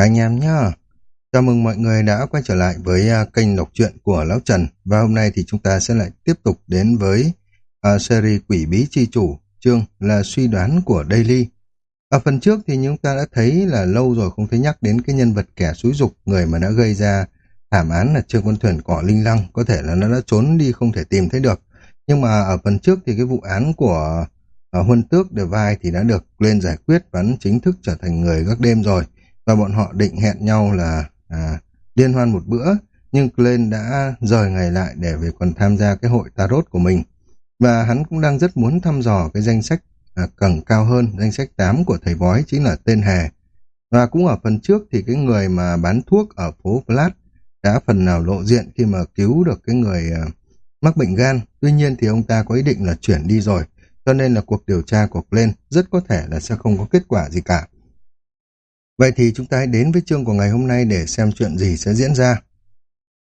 Anh em nhá, chào mừng mọi người đã quay trở lại với uh, kênh đọc truyện của Lão Trần và hôm nay thì chúng ta sẽ lại tiếp tục đến với uh, series Quỷ Bí Chi Chủ, chương là suy đoán của Daily. Ở phần trước thì chúng ta đã thấy là lâu rồi không thấy nhắc đến cái nhân vật kẻ xúi dục người mà đã gây ra thảm án là Trương Quân Thuyền cỏ Linh Lăng, có thể là nó đã trốn đi không thể tìm thấy được. Nhưng mà ở phần trước thì cái vụ án của uh, Huân Tước The Vai thì đã được lên giải quyết và chính thức trở thành người gác đêm rồi và bọn họ định hẹn nhau là à, liên hoan một bữa nhưng Glenn đã rời ngày lại để về còn tham gia cái hội tarot của mình. Và hắn cũng đang rất muốn thăm dò cái danh sách à, cần cao hơn danh sách 8 của thầy bói chính là tên hè. Và cũng ở phần trước thì cái người mà bán thuốc ở phố Flat đã phần nào lộ diện khi mà cứu được cái người à, mắc bệnh gan. Tuy nhiên thì ông ta có ý định là chuyển đi rồi cho nên là cuộc điều tra của Glenn rất có thể là sẽ không có kết quả gì cả. Vậy thì chúng ta hãy đến với chương của ngày hôm nay để xem chuyện gì sẽ diễn ra.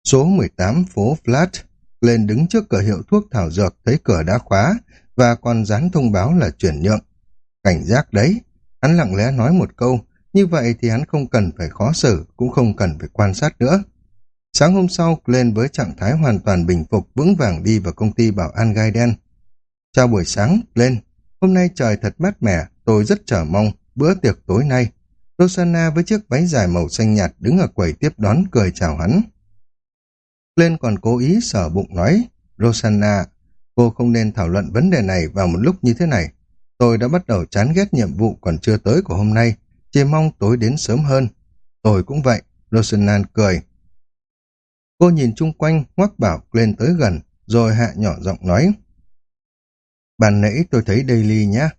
Số 18 phố Flat lên đứng trước cửa hiệu thuốc thảo dược thấy cửa đã khóa và còn dán thông báo là chuyển nhượng. Cảnh giác đấy, hắn lặng lẽ nói một câu, như vậy thì hắn không cần phải khó xử, cũng không cần phải quan sát nữa. Sáng hôm sau, lên với trạng thái hoàn toàn bình phục vững vàng đi vào công ty bảo an gai đen. Chào buổi sáng, lên. Hôm nay trời thật mát mẻ, tôi rất chờ mong bữa tiệc tối nay Rosanna với chiếc váy dài màu xanh nhạt đứng ở quầy tiếp đón cười chào hắn. Lên còn cố ý sở bụng nói, Rosanna, cô không nên thảo luận vấn đề này vào một lúc như thế này. Tôi đã bắt đầu chán ghét nhiệm vụ còn chưa tới của hôm nay, chỉ mong tối đến sớm hơn. Tôi cũng vậy, Rosanna cười. Cô nhìn chung quanh, ngoắc bảo lên tới gần, rồi hạ nhỏ giọng nói. Bàn nãy tôi thấy Daily nhá.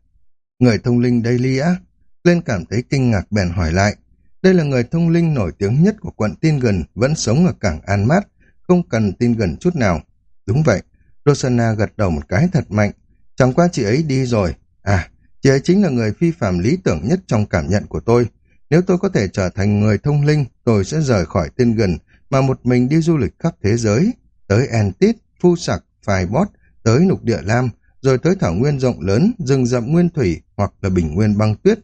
Người thông linh Daily á, lên cảm thấy kinh ngạc bèn hỏi lại. Đây là người thông linh nổi tiếng nhất của quận Tin Gần, vẫn sống ở cảng An Mát, không cần Tin Gần chút nào. Đúng vậy, Rosanna gật đầu một cái thật mạnh. Chẳng qua chị ấy đi rồi. À, chị ấy chính là người phi phạm lý tưởng nhất trong cảm nhận của tôi. Nếu tôi có thể trở thành người thông linh, tôi sẽ rời khỏi Tin Gần mà một mình đi du lịch khắp thế giới, tới Antit, Phu Sặc, phai Bót, tới Nục Địa Lam, rồi tới thảo nguyên rộng lớn, rừng rậm nguyên thủy hoặc là bình nguyên băng tuyết,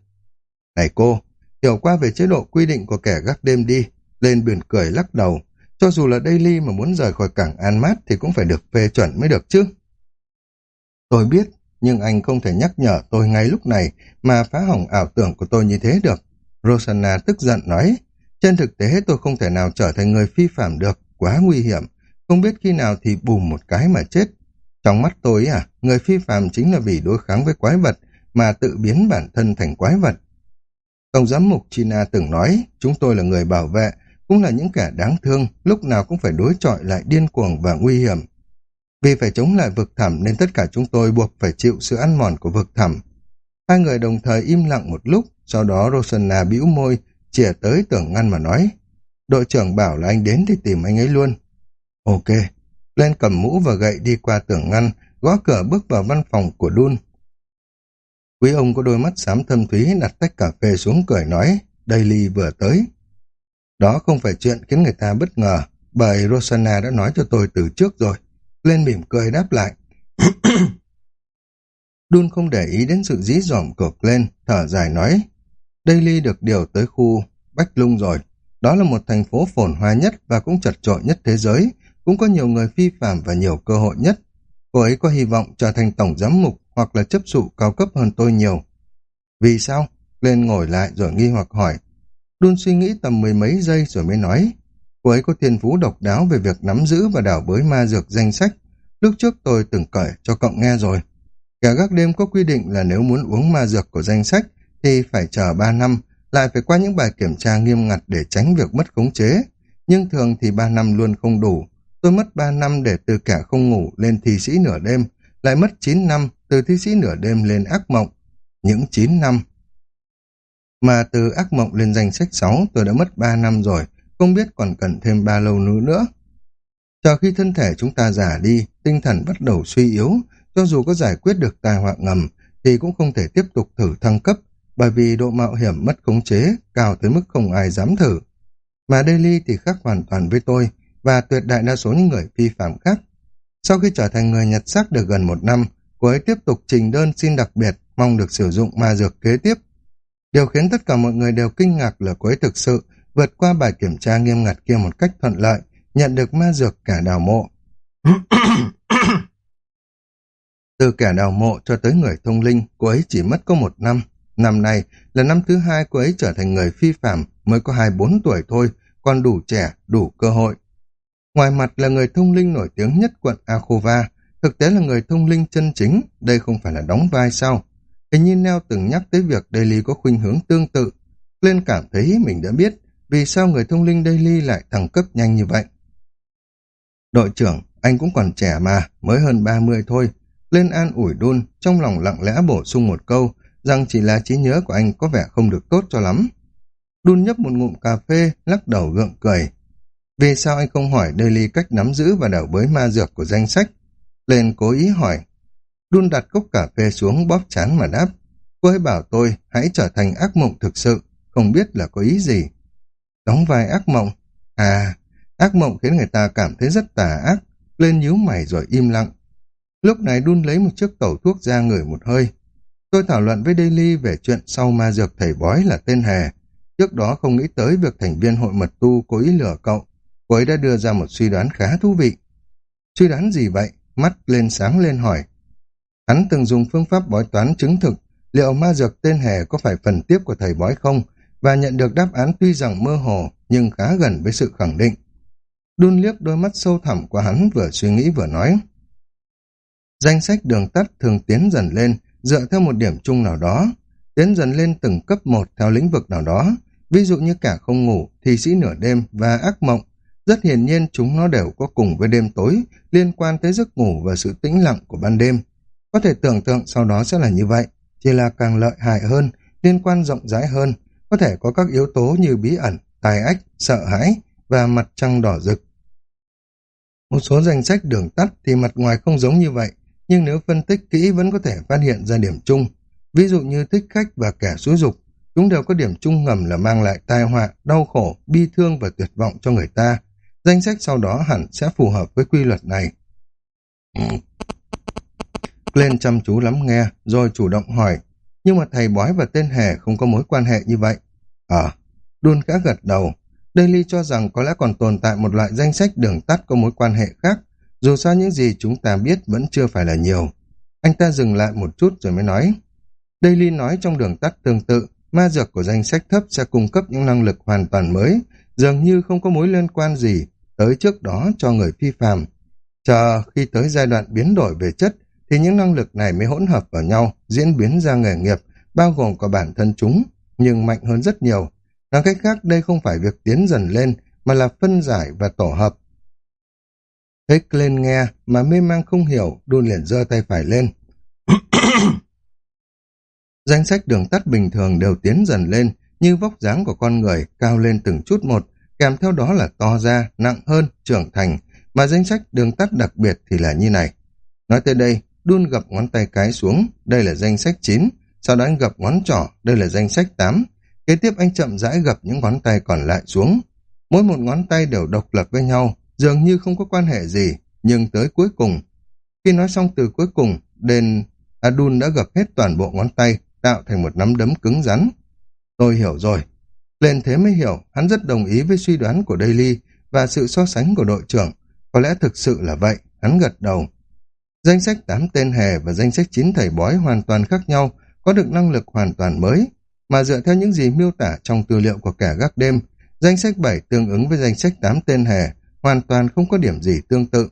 này cô, hiểu qua về chế độ quy định của kẻ gác đêm đi, lên biển cười lắc đầu. Cho dù là Daily mà muốn rời khỏi cảng An Mát thì cũng phải được phê chuẩn mới được chứ. Tôi biết, nhưng anh không thể nhắc nhở tôi ngay lúc này mà phá hỏng ảo tưởng của tôi như thế được. Rosanna tức giận nói, trên thực tế tôi không thể nào trở thành người phi phạm được, quá nguy hiểm, không biết khi nào thì bùm một cái mà chết. Trong mắt tôi à, người phi phạm chính là vì đối kháng với quái vật mà tự biến bản thân thành quái vật. Tổng giám mục China từng nói, chúng tôi là người bảo vệ, cũng là những kẻ đáng thương, lúc nào cũng phải đối chọi lại điên cuồng và nguy hiểm. Vì phải chống lại vực thẳm nên tất cả chúng tôi buộc phải chịu sự ăn mòn của vực thẳm. Hai người đồng thời im lặng một lúc, sau đó Rosanna bĩu môi, chìa tới tưởng ngăn mà nói. Đội trưởng bảo là anh đến thì tìm anh ấy luôn. Ok. Lên cầm mũ và gậy đi qua tưởng ngăn, gõ cửa bước vào văn phòng của Đun. Quý ông có đôi mắt xám thâm thúy đặt tách cà phê xuống cười nói, Daily vừa tới. Đó không phải chuyện khiến người ta bất ngờ, bởi Rosanna đã nói cho tôi từ trước rồi. Lên mỉm cười đáp lại. Đun không để ý đến sự dí dỏm của lên thở dài nói, Daily được điều tới khu Bách Lung rồi. Đó là một thành phố phồn hoa nhất và cũng chật trội nhất thế giới, cũng có nhiều người phi phạm và nhiều cơ hội nhất. Cô ấy có hy vọng trở thành tổng giám mục hoặc là chấp sự cao cấp hơn tôi nhiều. Vì sao? Lên ngồi lại rồi nghi hoặc hỏi. Đun suy nghĩ tầm mười mấy giây rồi mới nói. Cô ấy có thiên phú độc đáo về việc nắm giữ và đảo bới ma dược danh sách. Lúc trước tôi từng cởi cho cậu nghe rồi. Cả gác đêm có quy định là nếu muốn uống ma dược của danh sách thì phải chờ ba năm, lại phải qua những bài kiểm tra nghiêm ngặt để tránh việc mất khống chế. Nhưng thường thì ba năm luôn không đủ. Tôi mất ba năm để từ cả không ngủ lên thi sĩ nửa đêm, lại mất chín năm từ thi sĩ nửa đêm lên ác mộng. Những 9 năm. Mà từ ác mộng lên danh sách 6 tôi đã mất 3 năm rồi, không biết còn cần thêm bao lâu nữa nữa. Chờ khi thân thể chúng ta già đi, tinh thần bắt đầu suy yếu, cho dù có giải quyết được tai họa ngầm, thì cũng không thể tiếp tục thử thăng cấp, bởi vì độ mạo hiểm mất khống chế cao tới mức không ai dám thử. Mà Daily thì khác hoàn toàn với tôi, và tuyệt đại đa số những người phi phạm khác. Sau khi trở thành người nhặt xác được gần một năm, cô ấy tiếp tục trình đơn xin đặc biệt, mong được sử dụng ma dược kế tiếp. Điều khiến tất cả mọi người đều kinh ngạc là cô ấy thực sự vượt qua bài kiểm tra nghiêm ngặt kia một cách thuận lợi, nhận được ma dược cả đào mộ. Từ kẻ đào mộ cho tới người thông linh, cô ấy chỉ mất có một năm. Năm nay là năm thứ hai cô ấy trở thành người phi phạm, mới có hai bốn tuổi thôi, còn đủ trẻ, đủ cơ hội. Ngoài mặt là người thông linh nổi tiếng nhất quận akova thực tế là người thông linh chân chính, đây không phải là đóng vai sao. Hình như Neo từng nhắc tới việc Daily có khuynh hướng tương tự. Lên cảm thấy mình đã biết vì sao người thông linh Daily lại thăng cấp nhanh như vậy. Đội trưởng, anh cũng còn trẻ mà, mới hơn 30 thôi. Lên an ủi đun, trong lòng lặng lẽ bổ sung một câu, rằng chỉ là trí nhớ của anh có vẻ không được tốt cho lắm. Đun nhấp một ngụm cà phê, lắc đầu gượng cười. Vì sao anh không hỏi Daily cách nắm giữ và đảo bới ma dược của danh sách? Lên cố ý hỏi. Đun đặt cốc cà phê xuống bóp chán mà đáp. Cô ấy bảo tôi hãy trở thành ác mộng thực sự, không biết là có ý gì. Đóng vai ác mộng? À, ác mộng khiến người ta cảm thấy rất tà ác. Lên nhíu mày rồi im lặng. Lúc này đun lấy một chiếc tẩu thuốc ra ngửi một hơi. Tôi thảo luận với Daily về chuyện sau ma dược thầy bói là tên Hề. Trước đó không nghĩ tới việc thành viên hội mật tu cố ý lừa cậu. Cô ấy đã đưa ra một suy đoán khá thú vị. Suy đoán gì vậy? Mắt lên sáng lên hỏi. Hắn từng dùng phương pháp bói toán chứng thực liệu ma dược tên Hề có phải phần tiếp của thầy bói không và nhận được đáp án tuy rằng mơ hồ nhưng khá gần với sự khẳng định. Đun liếc đôi mắt sâu thẳm của hắn vừa suy nghĩ vừa nói. Danh sách đường tắt thường tiến dần lên dựa theo một điểm chung nào đó, tiến dần lên từng cấp một theo lĩnh vực nào đó, ví dụ như cả không ngủ, thi sĩ nửa đêm và ác mộng. Rất hiển nhiên chúng nó đều có cùng với đêm tối, liên quan tới giấc ngủ và sự tĩnh lặng của ban đêm. Có thể tưởng tượng sau đó sẽ là như vậy, chỉ là càng lợi hại hơn, liên quan rộng rãi hơn, có thể có các yếu tố như bí ẩn, tài ách, sợ hãi và mặt trăng đỏ rực. Một số danh sách đường tắt thì mặt ngoài không giống như vậy, nhưng nếu phân tích kỹ vẫn có thể phát hiện ra điểm chung. Ví dụ như thích khách và kẻ xúi dục, chúng đều có điểm chung ngầm là mang lại tai họa, đau khổ, bi thương và tuyệt vọng cho người ta. Danh sách sau đó hẳn sẽ phù hợp với quy luật này. Glenn chăm chú lắm nghe, rồi chủ động hỏi, nhưng mà thầy bói và tên hề không có mối quan hệ như vậy. Ờ, à, đun khẽ gật đầu. Daily cho rằng có lẽ còn tồn tại một loại danh sách đường tắt có mối quan hệ khác, dù sao những gì chúng ta biết vẫn chưa phải là nhiều. Anh ta dừng lại một chút rồi mới nói. Daily nói trong đường tắt tương tự, ma dược của danh sách thấp sẽ cung cấp những năng lực hoàn toàn mới, dường như không có mối liên quan gì tới trước đó cho người phi phàm. Chờ khi tới giai đoạn biến đổi về chất, thì những năng lực này mới hỗn hợp vào nhau, diễn biến ra nghề nghiệp, bao gồm cả bản thân chúng, nhưng mạnh hơn rất nhiều. Nói cách khác, đây không phải việc tiến dần lên, mà là phân giải và tổ hợp. Thấy lên nghe mà mê mang không hiểu, đun liền giơ tay phải lên. Danh sách đường tắt bình thường đều tiến dần lên, như vóc dáng của con người cao lên từng chút một, kèm theo đó là to ra, nặng hơn, trưởng thành, mà danh sách đường tắt đặc biệt thì là như này. Nói tới đây, đun gập ngón tay cái xuống, đây là danh sách 9, sau đó anh gập ngón trỏ, đây là danh sách 8. Kế tiếp anh chậm rãi gập những ngón tay còn lại xuống. Mỗi một ngón tay đều độc lập với nhau, dường như không có quan hệ gì, nhưng tới cuối cùng. Khi nói xong từ cuối cùng, đền Adun đã gập hết toàn bộ ngón tay, tạo thành một nắm đấm cứng rắn. Tôi hiểu rồi. Lên thế mới hiểu, hắn rất đồng ý với suy đoán của Daily và sự so sánh của đội trưởng. Có lẽ thực sự là vậy, hắn gật đầu. Danh sách 8 tên hề và danh sách 9 thầy bói hoàn toàn khác nhau, có được năng lực hoàn toàn mới, mà dựa theo những gì miêu tả trong tư liệu của kẻ gác đêm, danh sách 7 tương ứng với danh sách 8 tên hề, hoàn toàn không có điểm gì tương tự.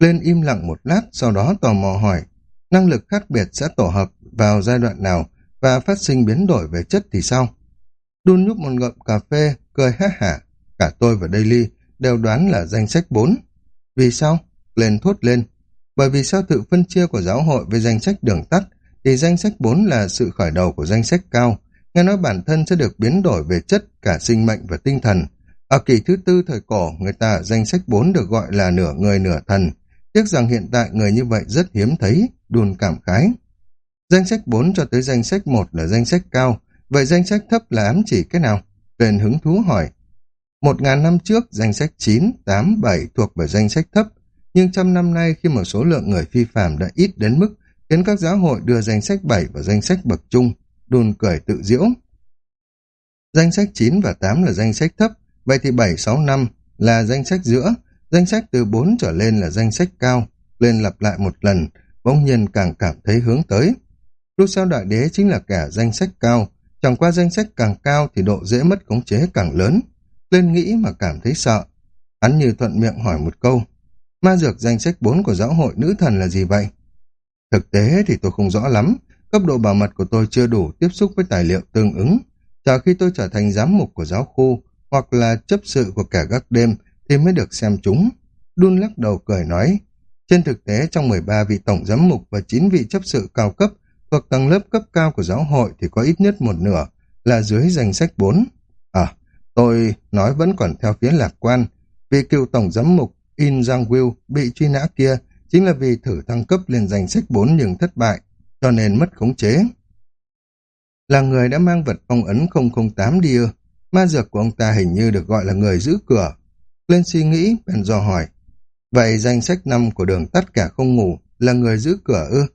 Lên im lặng một lát, sau đó tò mò hỏi, năng lực khác biệt sẽ tổ hợp vào giai đoạn nào và phát sinh biến đổi về chất thì sao? Đun nhúc một ngậm cà phê, cười hát hả, cả tôi và Daily đều đoán là danh sách 4. Vì sao? Lên thốt lên. Bởi vì sao tự phân chia của giáo hội với danh sách đường tắt thì danh sách 4 là sự khởi đầu của danh sách cao. Nghe nói bản thân sẽ được biến đổi về chất cả sinh mệnh và tinh thần. Ở kỳ thứ tư thời cổ, người ta danh sách 4 được gọi là nửa người nửa thần. Tiếc rằng hiện tại người như vậy rất hiếm thấy, đùn cảm khái. Danh sách 4 cho tới danh sách 1 là danh sách cao, vậy danh sách thấp là ám chỉ cái nào? Tuyền hứng thú hỏi. Một ngàn năm trước, danh sách 9, 8, 7 thuộc về danh sách thấp, nhưng trăm năm nay khi một số lượng người phi phạm đã ít đến mức khiến các giáo hội đưa danh sách 7 vào danh sách bậc trung, đùn cười tự diễu. Danh sách 9 và 8 là danh sách thấp, vậy thì 7, 6, 5 là danh sách giữa, danh sách từ 4 trở lên là danh sách cao. Lên lặp lại một lần, bỗng nhiên càng cảm thấy hướng tới. Lúc sau đại đế chính là cả danh sách cao, chẳng qua danh sách càng cao thì độ dễ mất khống chế càng lớn. Lên nghĩ mà cảm thấy sợ. Hắn như thuận miệng hỏi một câu, ma dược danh sách 4 của giáo hội nữ thần là gì vậy? Thực tế thì tôi không rõ lắm, cấp độ bảo mật của tôi chưa đủ tiếp xúc với tài liệu tương ứng. Chờ khi tôi trở thành giám mục của giáo khu hoặc là chấp sự của kẻ gác đêm thì mới được xem chúng. Đun lắc đầu cười nói, trên thực tế trong 13 vị tổng giám mục và 9 vị chấp sự cao cấp thuộc tầng lớp cấp cao của giáo hội thì có ít nhất một nửa là dưới danh sách 4. À, tôi nói vẫn còn theo phía lạc quan, vì cựu tổng giám mục In Giang Will bị truy nã kia chính là vì thử thăng cấp lên danh sách 4 nhưng thất bại, cho nên mất khống chế. Là người đã mang vật phong ấn 008 đi ư, ma dược của ông ta hình như được gọi là người giữ cửa. Lên suy nghĩ, bèn dò hỏi, vậy danh sách 5 của đường tắt cả không ngủ là người giữ cửa ư?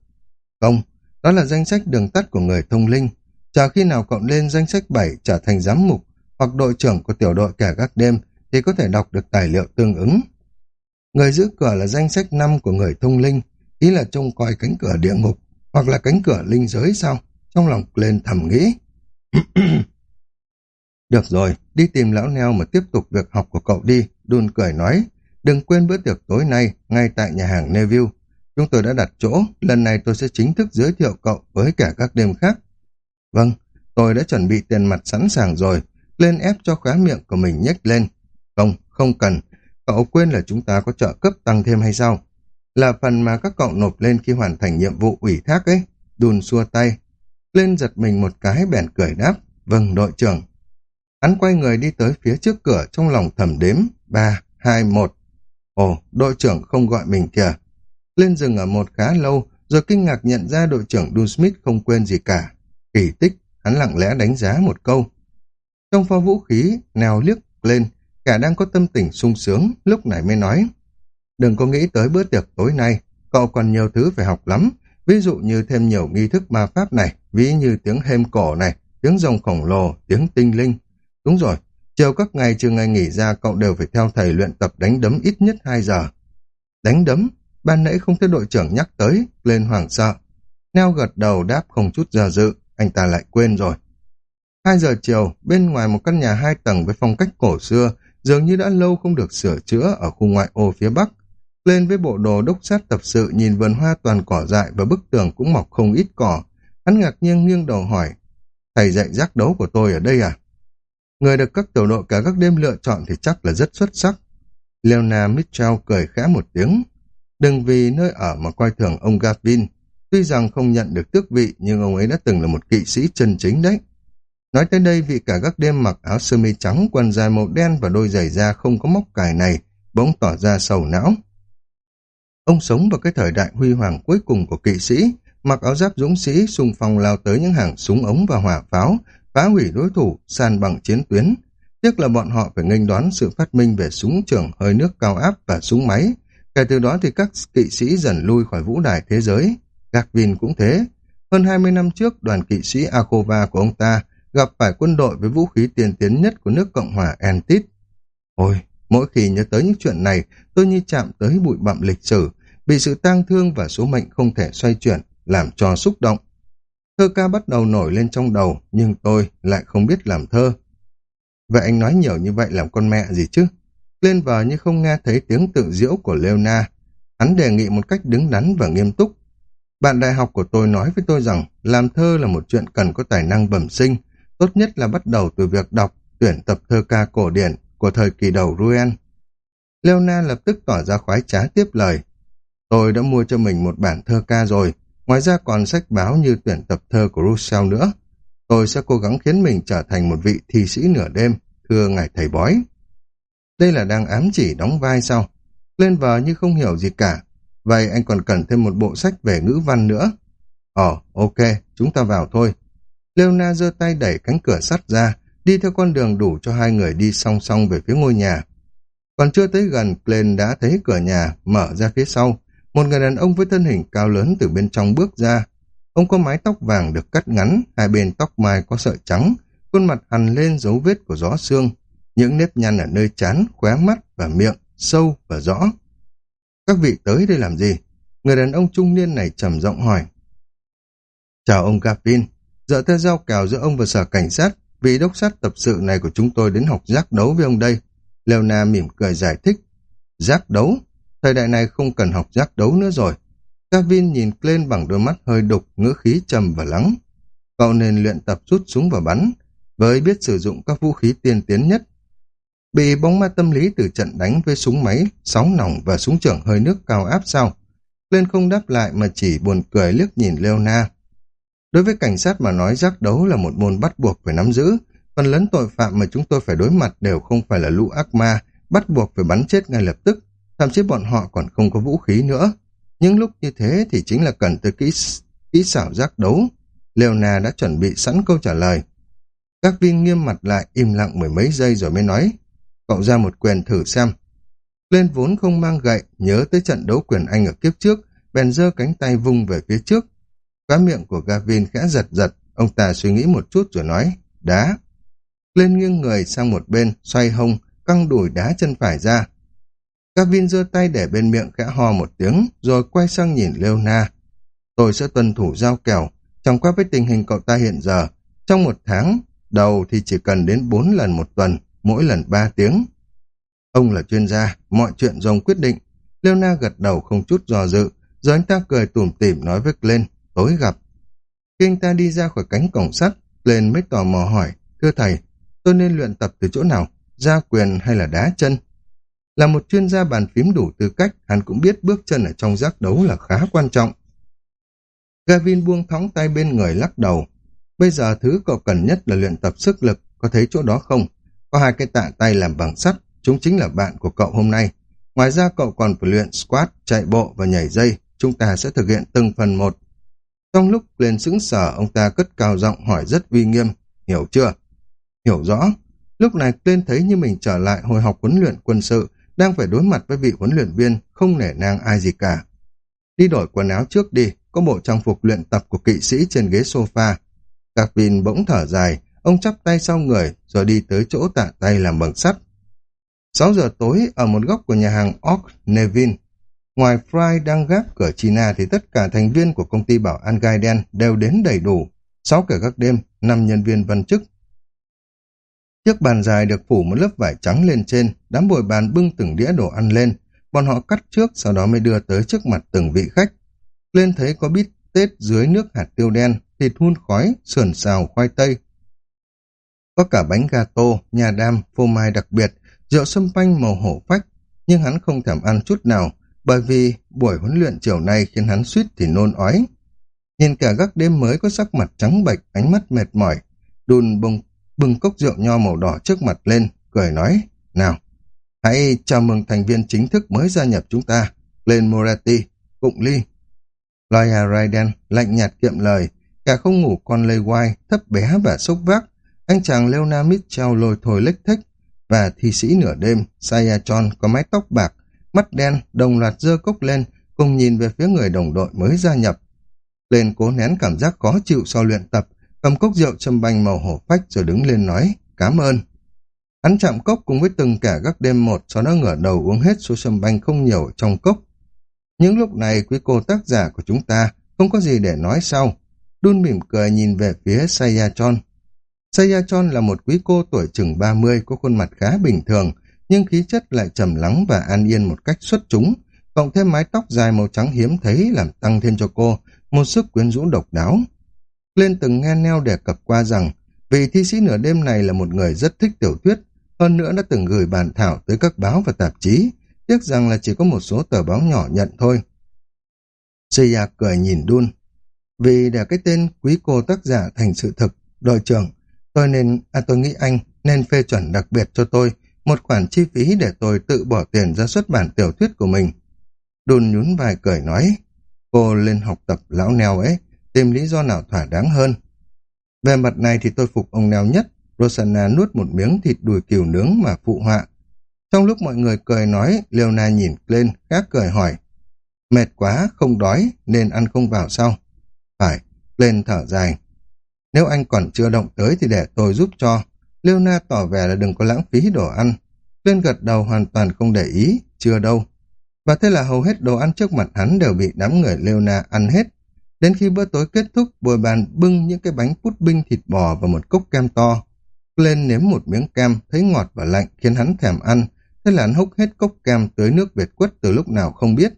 Không, đó là danh sách đường tắt của người thông linh. Chờ khi nào cộng lên danh sách 7 trở thành giám mục hoặc đội trưởng của tiểu đội kẻ gác đêm thì có thể đọc được tài liệu tương ứng. Người giữ cửa là danh sách năm của người thông linh, ý là trông coi cánh cửa địa ngục, hoặc là cánh cửa linh giới sau Trong lòng lên thầm nghĩ. Được rồi, đi tìm lão neo mà tiếp tục việc học của cậu đi, đun cười nói. Đừng quên bữa tiệc tối nay, ngay tại nhà hàng Neville. Chúng tôi đã đặt chỗ, lần này tôi sẽ chính thức giới thiệu cậu với cả các đêm khác. Vâng, tôi đã chuẩn bị tiền mặt sẵn sàng rồi, lên ép cho khóa miệng của mình nhếch lên. Không, không cần, Cậu quên là chúng ta có trợ cấp tăng thêm hay sao? Là phần mà các cậu nộp lên khi hoàn thành nhiệm vụ ủy thác ấy. Đùn xua tay. Lên giật mình một cái bèn cười đáp. Vâng, đội trưởng. Hắn quay người đi tới phía trước cửa trong lòng thầm đếm. ba hai một Ồ, đội trưởng không gọi mình kìa. Lên dừng ở một khá lâu, rồi kinh ngạc nhận ra đội trưởng Dun Smith không quên gì cả. Kỳ tích, hắn lặng lẽ đánh giá một câu. Trong pho vũ khí, nào liếc lên, Cả đang có tâm tình sung sướng, lúc này mới nói. Đừng có nghĩ tới bữa tiệc tối nay, cậu còn nhiều thứ phải học lắm, ví dụ như thêm nhiều nghi thức ma pháp này, ví như tiếng hêm cổ này, tiếng rồng khổng lồ, tiếng tinh linh. Đúng rồi, chiều các ngày trừ ngày nghỉ ra cậu đều phải theo thầy luyện tập đánh đấm ít nhất 2 giờ. Đánh đấm? Ban nãy không thấy đội trưởng nhắc tới, lên hoảng sợ. Neo gật đầu đáp không chút giờ dự, anh ta lại quên rồi. hai giờ chiều, bên ngoài một căn nhà hai tầng với phong cách cổ xưa, dường như đã lâu không được sửa chữa ở khu ngoại ô phía bắc. Lên với bộ đồ đốc sát tập sự nhìn vườn hoa toàn cỏ dại và bức tường cũng mọc không ít cỏ. Hắn ngạc nhiên nghiêng đầu hỏi, thầy dạy giác đấu của tôi ở đây à? Người được các tiểu đội cả các đêm lựa chọn thì chắc là rất xuất sắc. Leona Mitchell cười khẽ một tiếng. Đừng vì nơi ở mà coi thường ông Gavin. Tuy rằng không nhận được tước vị nhưng ông ấy đã từng là một kỵ sĩ chân chính đấy. Nói tới đây vị cả gác đêm mặc áo sơ mi trắng, quần dài màu đen và đôi giày da không có móc cài này, bỗng tỏ ra sầu não. Ông sống vào cái thời đại huy hoàng cuối cùng của kỵ sĩ, mặc áo giáp dũng sĩ xung phong lao tới những hàng súng ống và hỏa pháo, phá hủy đối thủ, san bằng chiến tuyến. Tiếc là bọn họ phải nghênh đón sự phát minh về súng trường hơi nước cao áp và súng máy. Kể từ đó thì các kỵ sĩ dần lui khỏi vũ đài thế giới. Gagvin cũng thế. Hơn 20 năm trước, đoàn kỵ sĩ Akova của ông ta gặp phải quân đội với vũ khí tiên tiến nhất của nước Cộng hòa Antit. Ôi, mỗi khi nhớ tới những chuyện này, tôi như chạm tới bụi bặm lịch sử, bị sự tang thương và số mệnh không thể xoay chuyển, làm cho xúc động. Thơ ca bắt đầu nổi lên trong đầu, nhưng tôi lại không biết làm thơ. Vậy anh nói nhiều như vậy làm con mẹ gì chứ? Lên vờ như không nghe thấy tiếng tự diễu của Leona. Hắn đề nghị một cách đứng đắn và nghiêm túc. Bạn đại học của tôi nói với tôi rằng làm thơ là một chuyện cần có tài năng bẩm sinh, Tốt nhất là bắt đầu từ việc đọc, tuyển tập thơ ca cổ điển của thời kỳ đầu Ruen. Leona lập tức tỏ ra khoái trá tiếp lời. Tôi đã mua cho mình một bản thơ ca rồi, ngoài ra còn sách báo như tuyển tập thơ của Rousseau nữa. Tôi sẽ cố gắng khiến mình trở thành một vị thi sĩ nửa đêm, thưa ngài thầy bói. Đây là đang ám chỉ đóng vai sao? Lên vờ như không hiểu gì cả. Vậy anh còn cần thêm một bộ sách về ngữ văn nữa. Ồ, ok, chúng ta vào thôi. Leona giơ tay đẩy cánh cửa sắt ra, đi theo con đường đủ cho hai người đi song song về phía ngôi nhà. Còn chưa tới gần, Glenn đã thấy cửa nhà mở ra phía sau. Một người đàn ông với thân hình cao lớn từ bên trong bước ra. Ông có mái tóc vàng được cắt ngắn, hai bên tóc mai có sợi trắng, khuôn mặt hằn lên dấu vết của gió xương, những nếp nhăn ở nơi chán, khóe mắt và miệng, sâu và rõ. Các vị tới đây làm gì? Người đàn ông trung niên này trầm giọng hỏi. Chào ông Gavin, dựa theo giao cào giữa ông và sở cảnh sát, vị đốc sát tập sự này của chúng tôi đến học giác đấu với ông đây. Leona mỉm cười giải thích. Giác đấu? Thời đại này không cần học giác đấu nữa rồi. Gavin nhìn lên bằng đôi mắt hơi đục, ngữ khí trầm và lắng. Cậu nên luyện tập rút súng và bắn, với biết sử dụng các vũ khí tiên tiến nhất. Bị bóng ma tâm lý từ trận đánh với súng máy, sóng nòng và súng trưởng hơi nước cao áp sau. Lên không đáp lại mà chỉ buồn cười liếc nhìn Leona. Đối với cảnh sát mà nói giác đấu là một môn bắt buộc phải nắm giữ, phần lớn tội phạm mà chúng tôi phải đối mặt đều không phải là lũ ác ma, bắt buộc phải bắn chết ngay lập tức, thậm chí bọn họ còn không có vũ khí nữa. Nhưng lúc như thế thì chính là cần tới kỹ, kỹ xảo giác đấu. Leona đã chuẩn bị sẵn câu trả lời. Các viên nghiêm mặt lại im lặng mười mấy giây rồi mới nói, cậu ra một quyền thử xem. Lên vốn không mang gậy, nhớ tới trận đấu quyền Anh ở kiếp trước, bèn giơ cánh tay vung về phía trước. Khóa miệng của Gavin khẽ giật giật, ông ta suy nghĩ một chút rồi nói, đá. Lên nghiêng người sang một bên, xoay hông, căng đùi đá chân phải ra. Gavin giơ tay để bên miệng khẽ ho một tiếng, rồi quay sang nhìn Leona. Tôi sẽ tuân thủ giao kèo, trong qua với tình hình cậu ta hiện giờ, trong một tháng, đầu thì chỉ cần đến bốn lần một tuần, mỗi lần ba tiếng. Ông là chuyên gia, mọi chuyện do ông quyết định. Leona gật đầu không chút dò dự, rồi anh ta cười tủm tỉm nói với Glenn, tối gặp. Khi anh ta đi ra khỏi cánh cổng sắt, Glenn mới tò mò hỏi, thưa thầy, tôi nên luyện tập từ chỗ nào, ra quyền hay là đá chân? Là một chuyên gia bàn phím đủ tư cách, hắn cũng biết bước chân ở trong giác đấu là khá quan trọng. Gavin buông thóng tay bên người lắc đầu. Bây giờ thứ cậu cần nhất là luyện tập sức lực, có thấy chỗ đó không? Có hai cái tạ tay làm bằng sắt, chúng chính là bạn của cậu hôm nay. Ngoài ra cậu còn phải luyện squat, chạy bộ và nhảy dây. Chúng ta sẽ thực hiện từng phần một. Trong lúc lên sững sờ, ông ta cất cao giọng hỏi rất uy nghiêm. Hiểu chưa? Hiểu rõ. Lúc này lên thấy như mình trở lại hồi học huấn luyện quân sự, đang phải đối mặt với vị huấn luyện viên, không nể nang ai gì cả. Đi đổi quần áo trước đi, có bộ trang phục luyện tập của kỵ sĩ trên ghế sofa. Cạc bỗng thở dài, ông chắp tay sau người rồi đi tới chỗ tạ tay làm bằng sắt. 6 giờ tối, ở một góc của nhà hàng Oak Nevin, ngoài Fry đang gác cửa China thì tất cả thành viên của công ty bảo an gai đen đều đến đầy đủ. 6 kẻ các đêm, 5 nhân viên văn chức. Chiếc bàn dài được phủ một lớp vải trắng lên trên, đám bồi bàn bưng từng đĩa đồ ăn lên. Bọn họ cắt trước, sau đó mới đưa tới trước mặt từng vị khách. Lên thấy có bít tết dưới nước hạt tiêu đen, thịt hun khói, sườn xào, khoai tây. Có cả bánh gato, nhà đam, phô mai đặc biệt, rượu sâm panh màu hổ phách, nhưng hắn không thèm ăn chút nào, bởi vì buổi huấn luyện chiều nay khiến hắn suýt thì nôn ói. Nhìn cả gác đêm mới có sắc mặt trắng bệch, ánh mắt mệt mỏi, đùn bông bưng cốc rượu nho màu đỏ trước mặt lên, cười nói, nào, hãy chào mừng thành viên chính thức mới gia nhập chúng ta, lên Moretti, Cụng Ly. Loya Raiden lạnh nhạt kiệm lời, cả không ngủ con lây quai, thấp bé và sốc vác, anh chàng Leona Mitchell lôi thổi lếch thích và thi sĩ nửa đêm, Sayachon có mái tóc bạc, mắt đen, đồng loạt dơ cốc lên, cùng nhìn về phía người đồng đội mới gia nhập. Lên cố nén cảm giác khó chịu sau luyện tập, cầm cốc rượu châm banh màu hổ phách rồi đứng lên nói, cảm ơn. Hắn chạm cốc cùng với từng kẻ các đêm một, sau đó ngửa đầu uống hết số châm banh không nhiều trong cốc. Những lúc này quý cô tác giả của chúng ta không có gì để nói sau. Đun mỉm cười nhìn về phía Sayachon. Sayachon là một quý cô tuổi chừng 30 có khuôn mặt khá bình thường, nhưng khí chất lại trầm lắng và an yên một cách xuất chúng, cộng thêm mái tóc dài màu trắng hiếm thấy làm tăng thêm cho cô một sức quyến rũ độc đáo. Lên từng nghe neo đề cập qua rằng vị thi sĩ nửa đêm này là một người rất thích tiểu thuyết, hơn nữa đã từng gửi bản thảo tới các báo và tạp chí, tiếc rằng là chỉ có một số tờ báo nhỏ nhận thôi. Seiya cười nhìn đun. Vì để cái tên quý cô tác giả thành sự thực, đội trưởng, tôi nên, à tôi nghĩ anh nên phê chuẩn đặc biệt cho tôi một khoản chi phí để tôi tự bỏ tiền ra xuất bản tiểu thuyết của mình. Đun nhún vai cười nói, cô lên học tập lão neo ấy, tìm lý do nào thỏa đáng hơn. Về mặt này thì tôi phục ông neo nhất, Rosanna nuốt một miếng thịt đùi kiều nướng mà phụ họa. Trong lúc mọi người cười nói, Leona nhìn lên, khác cười hỏi, mệt quá, không đói, nên ăn không vào sao? Phải, lên thở dài. Nếu anh còn chưa động tới thì để tôi giúp cho. Leona tỏ vẻ là đừng có lãng phí đồ ăn. Lên gật đầu hoàn toàn không để ý, chưa đâu. Và thế là hầu hết đồ ăn trước mặt hắn đều bị đám người Leona ăn hết. Đến khi bữa tối kết thúc, bồi bàn bưng những cái bánh pút binh thịt bò và một cốc kem to. Lên nếm một miếng kem, thấy ngọt và lạnh khiến hắn thèm ăn. Thế là hắn húc hết cốc kem tới nước Việt quất từ lúc nào không biết.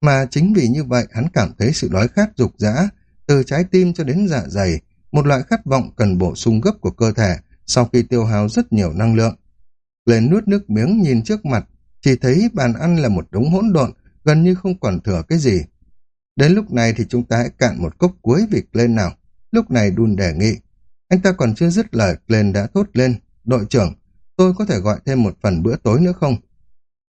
Mà chính vì như vậy hắn cảm thấy sự đói khát dục dã, từ trái tim cho đến dạ dày, một loại khát vọng cần bổ sung gấp của cơ thể sau khi tiêu hao rất nhiều năng lượng. Lên nuốt nước miếng nhìn trước mặt, chỉ thấy bàn ăn là một đống hỗn độn, gần như không còn thừa cái gì. Đến lúc này thì chúng ta hãy cạn một cốc cuối vịt lên nào. Lúc này đun đề nghị. Anh ta còn chưa dứt lời, lên đã thốt lên. Đội trưởng, tôi có thể gọi thêm một phần bữa tối nữa không?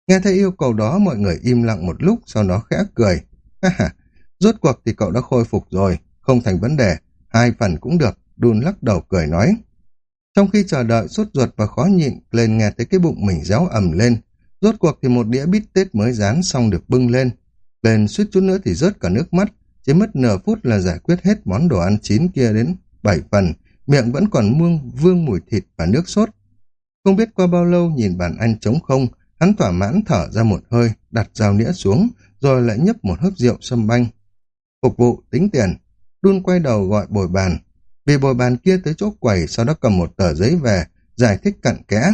Nghe thấy yêu cầu đó mọi người im lặng một lúc, sau đó khẽ cười. Ha ha, rốt cuộc thì cậu đã khôi phục rồi, không thành vấn đề, hai phần cũng được, đun lắc đầu cười nói. Trong khi chờ đợi sốt ruột và khó nhịn, lên nghe thấy cái bụng mình réo ẩm lên. Rốt cuộc thì một đĩa bít tết mới rán xong được bưng lên. Lên suýt chút nữa thì rớt cả nước mắt, chỉ mất nửa phút là giải quyết hết món đồ ăn chín kia đến bảy phần, miệng vẫn còn mương vương mùi thịt và nước sốt. Không biết qua bao lâu nhìn bàn ăn trống không, hắn thỏa mãn thở ra một hơi, đặt dao nĩa xuống, rồi lại nhấp một hớp rượu sâm banh. Phục vụ, tính tiền. Đun quay đầu gọi bồi bàn. Vì bồi bàn kia tới chỗ quầy, sau đó cầm một tờ giấy về, giải thích cặn kẽ.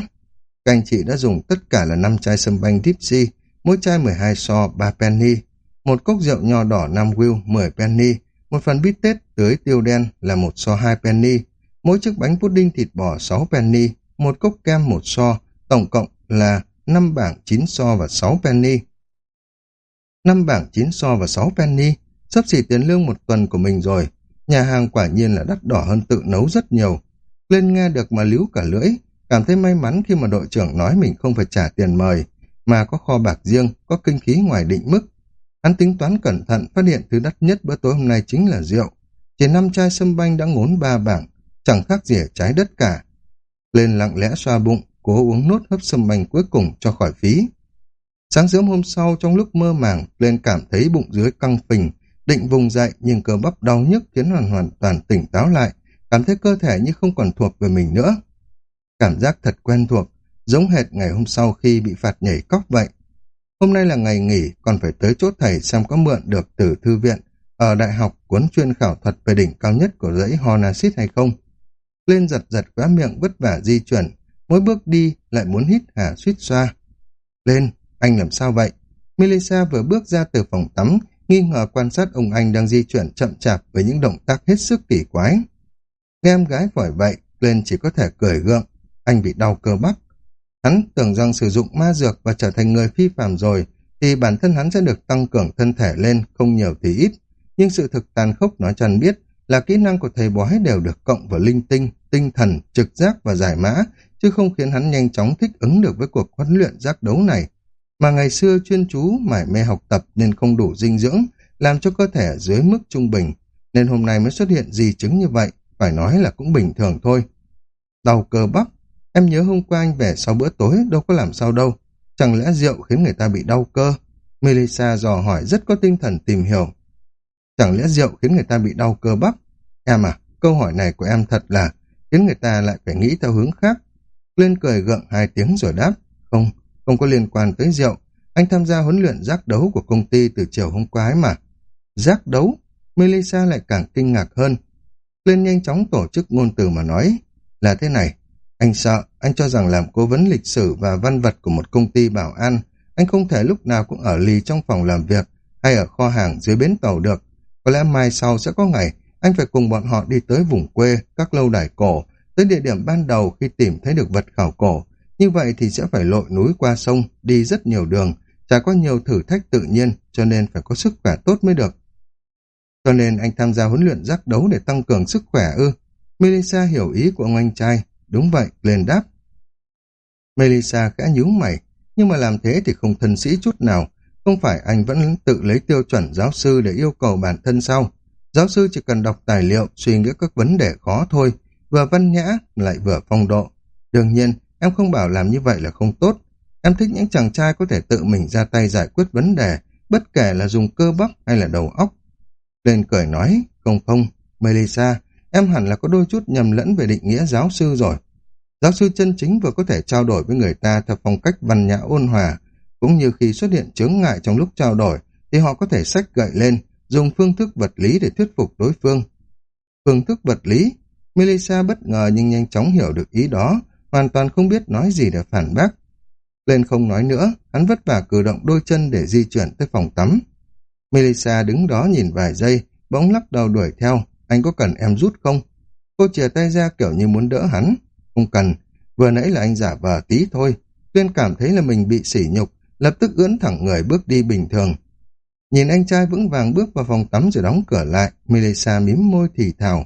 Các anh chị đã dùng tất cả là năm chai sâm banh Dipsy, mỗi chai 12 so 3 penny, một cốc rượu nho đỏ 5 will 10 penny, một phần bít tết tưới tiêu đen là một so 2 penny, mỗi chiếc bánh pudding thịt bò 6 penny, một cốc kem một so, tổng cộng là 5 bảng 9 so và 6 penny. 5 bảng 9 so và 6 penny, sắp xỉ tiền lương một tuần của mình rồi. Nhà hàng quả nhiên là đắt đỏ hơn tự nấu rất nhiều. Lên nghe được mà líu cả lưỡi, cảm thấy may mắn khi mà đội trưởng nói mình không phải trả tiền mời, mà có kho bạc riêng, có kinh khí ngoài định mức. Hắn tính toán cẩn thận, phát hiện thứ đắt nhất bữa tối hôm nay chính là rượu. Chỉ năm chai sâm banh đã ngốn ba bảng, chẳng khác gì ở trái đất cả. Lên lặng lẽ xoa bụng, cố uống nốt hấp sâm banh cuối cùng cho khỏi phí. Sáng sớm hôm sau, trong lúc mơ màng, lên cảm thấy bụng dưới căng phình, định vùng dậy nhưng cơ bắp đau nhức khiến hoàn hoàn toàn tỉnh táo lại, cảm thấy cơ thể như không còn thuộc về mình nữa. Cảm giác thật quen thuộc, giống hệt ngày hôm sau khi bị phạt nhảy cóc vậy. Hôm nay là ngày nghỉ, còn phải tới chốt thầy xem có mượn được từ thư viện ở đại học cuốn chuyên khảo thuật về đỉnh cao nhất của dãy Hornasit hay không. Lên giật giật quá miệng vất vả di chuyển, mỗi bước đi lại muốn hít hà suýt xoa. Lên, anh làm sao vậy? Melissa vừa bước ra từ phòng tắm, nghi ngờ quan sát ông anh đang di chuyển chậm chạp với những động tác hết sức kỳ quái. Nghe em gái hỏi vậy, lên chỉ có thể cười gượng, anh bị đau cơ bắp. Hắn tưởng rằng sử dụng ma dược và trở thành người phi phàm rồi, thì bản thân hắn sẽ được tăng cường thân thể lên, không nhiều thì ít. Nhưng sự thực tàn khốc nói cho biết là kỹ năng của thầy bói đều được cộng vào linh tinh, tinh thần, trực giác và giải mã, chứ không khiến hắn nhanh chóng thích ứng được với cuộc huấn luyện giác đấu này. Mà ngày xưa chuyên chú mải mê học tập nên không đủ dinh dưỡng, làm cho cơ thể dưới mức trung bình, nên hôm nay mới xuất hiện di chứng như vậy, phải nói là cũng bình thường thôi. Đau cơ bắp, em nhớ hôm qua anh về sau bữa tối đâu có làm sao đâu, chẳng lẽ rượu khiến người ta bị đau cơ? Melissa dò hỏi rất có tinh thần tìm hiểu. Chẳng lẽ rượu khiến người ta bị đau cơ bắp? Em à, câu hỏi này của em thật là khiến người ta lại phải nghĩ theo hướng khác. Lên cười gượng hai tiếng rồi đáp. Không, không có liên quan tới rượu. Anh tham gia huấn luyện giác đấu của công ty từ chiều hôm qua ấy mà. Giác đấu? Melissa lại càng kinh ngạc hơn. Lên nhanh chóng tổ chức ngôn từ mà nói. Là thế này, anh sợ, anh cho rằng làm cố vấn lịch sử và văn vật của một công ty bảo an, anh không thể lúc nào cũng ở lì trong phòng làm việc hay ở kho hàng dưới bến tàu được. Có lẽ mai sau sẽ có ngày anh phải cùng bọn họ đi tới vùng quê, các lâu đài cổ, tới địa điểm ban đầu khi tìm thấy được vật khảo cổ. Như vậy thì sẽ phải lội núi qua sông, đi rất nhiều đường, chả có nhiều thử thách tự nhiên, cho nên phải có sức khỏe tốt mới được. Cho nên anh tham gia huấn luyện giác đấu để tăng cường sức khỏe ư. Melissa hiểu ý của ông anh trai. Đúng vậy, lên đáp. Melissa khẽ nhíu mày, nhưng mà làm thế thì không thân sĩ chút nào. Không phải anh vẫn tự lấy tiêu chuẩn giáo sư để yêu cầu bản thân sao? Giáo sư chỉ cần đọc tài liệu, suy nghĩ các vấn đề khó thôi, vừa văn nhã lại vừa phong độ. Đương nhiên, em không bảo làm như vậy là không tốt. Em thích những chàng trai có thể tự mình ra tay giải quyết vấn đề, bất kể là dùng cơ bắp hay là đầu óc. Lên cười nói, không không, Melissa, em hẳn là có đôi chút nhầm lẫn về định nghĩa giáo sư rồi. Giáo sư chân chính vừa có thể trao đổi với người ta theo phong cách văn nhã ôn hòa, cũng như khi xuất hiện chướng ngại trong lúc trao đổi, thì họ có thể sách gậy lên, dùng phương thức vật lý để thuyết phục đối phương. Phương thức vật lý? Melissa bất ngờ nhưng nhanh chóng hiểu được ý đó, hoàn toàn không biết nói gì để phản bác. Lên không nói nữa, hắn vất vả cử động đôi chân để di chuyển tới phòng tắm. Melissa đứng đó nhìn vài giây, bỗng lắc đầu đuổi theo, anh có cần em rút không? Cô chìa tay ra kiểu như muốn đỡ hắn. Không cần, vừa nãy là anh giả vờ tí thôi. Tuyên cảm thấy là mình bị sỉ nhục, lập tức ưỡn thẳng người bước đi bình thường. Nhìn anh trai vững vàng bước vào phòng tắm rồi đóng cửa lại, Melissa mím môi thì thào.